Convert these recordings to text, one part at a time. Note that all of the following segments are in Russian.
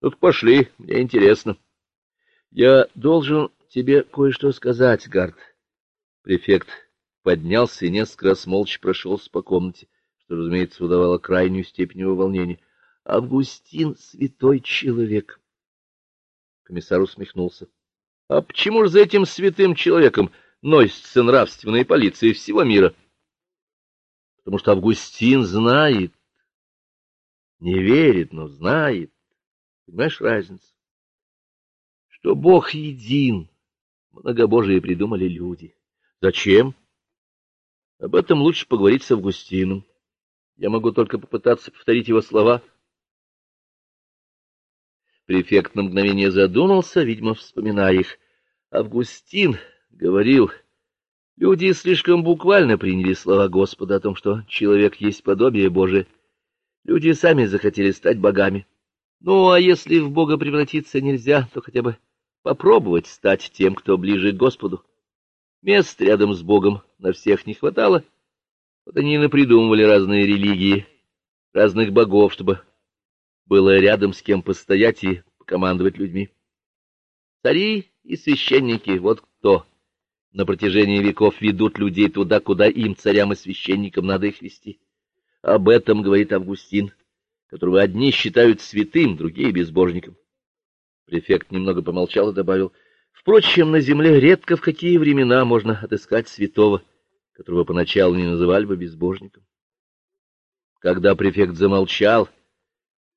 Ну, пошли, мне интересно. Я должен тебе кое-что сказать, Гард. Префект поднялся и несколько раз молча прошелся по комнате, что, разумеется, выдавало крайнюю степень его волнения. Августин — святой человек. Комиссар усмехнулся. — А почему же за этим святым человеком носится нравственная полиция всего мира? — Потому что Августин знает, не верит, но знает. Понимаешь разницу? Что Бог един, многобожие придумали люди. Зачем? Об этом лучше поговорить с Августином. Я могу только попытаться повторить его слова. Префект на мгновение задумался, видимо, вспоминая их. Августин говорил, люди слишком буквально приняли слова Господа о том, что человек есть подобие Божие. Люди сами захотели стать богами. Ну, а если в Бога превратиться нельзя, то хотя бы попробовать стать тем, кто ближе к Господу. Мест рядом с Богом на всех не хватало. Вот они и напридумывали разные религии, разных богов, чтобы было рядом с кем постоять и командовать людьми. Цари и священники — вот кто на протяжении веков ведут людей туда, куда им, царям и священникам, надо их вести. Об этом говорит Августин, которого одни считают святым, другие — безбожником. Префект немного помолчал и добавил, впрочем, на земле редко в какие времена можно отыскать святого, которого поначалу не называли бы безбожником. Когда префект замолчал,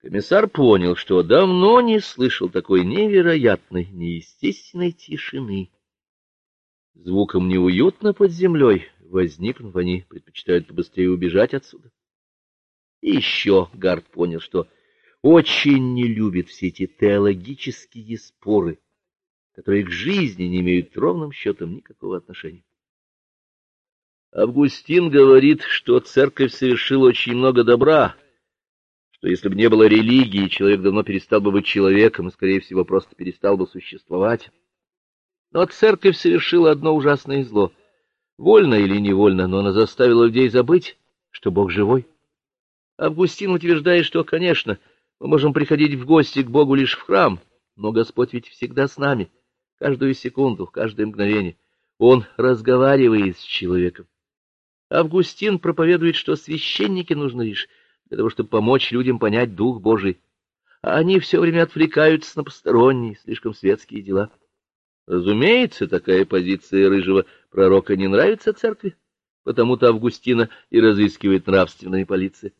комиссар понял, что давно не слышал такой невероятной, неестественной тишины. Звуком неуютно под землей, возникнув, они предпочитают побыстрее убежать отсюда. И еще Гард понял, что очень не любит все эти теологические споры, которые к жизни не имеют ровным счетом никакого отношения. Августин говорит, что церковь совершила очень много добра, что если бы не было религии, человек давно перестал бы быть человеком и, скорее всего, просто перестал бы существовать. Но церковь совершила одно ужасное зло. Вольно или невольно, но она заставила людей забыть, что Бог живой. Августин утверждает, что, конечно, мы можем приходить в гости к Богу лишь в храм, но Господь ведь всегда с нами, каждую секунду, каждое мгновение. Он разговаривает с человеком. Августин проповедует, что священники нужны лишь для того, чтобы помочь людям понять Дух Божий, а они все время отвлекаются на посторонние, слишком светские дела. Разумеется, такая позиция рыжего пророка не нравится церкви, потому-то Августина и разыскивает нравственная полиция.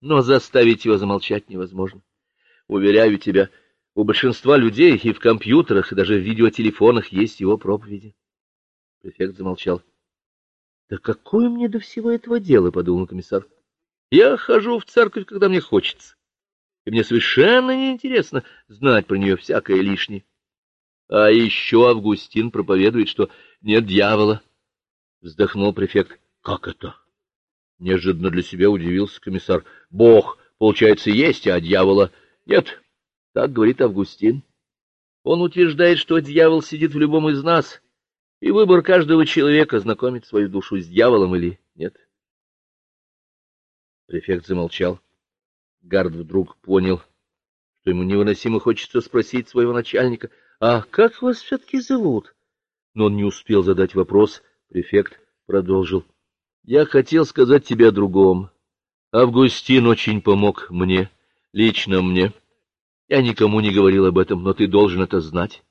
Но заставить его замолчать невозможно. Уверяю тебя, у большинства людей и в компьютерах, и даже в видеотелефонах есть его проповеди. Префект замолчал. — Да какое мне до всего этого дело, — подумал комиссар. — Я хожу в церковь, когда мне хочется, и мне совершенно неинтересно знать про нее всякое лишнее. А еще Августин проповедует, что нет дьявола. Вздохнул префект. — Как это? Неожиданно для себя удивился комиссар. — Бог, получается, есть, а дьявола нет, так говорит Августин. Он утверждает, что дьявол сидит в любом из нас, и выбор каждого человека знакомить свою душу с дьяволом или нет. Префект замолчал. Гард вдруг понял, что ему невыносимо хочется спросить своего начальника, «А как вас все-таки зовут?» Но он не успел задать вопрос. Префект продолжил. «Я хотел сказать тебе о другом. Августин очень помог мне» лично мне. Я никому не говорил об этом, но ты должен это знать.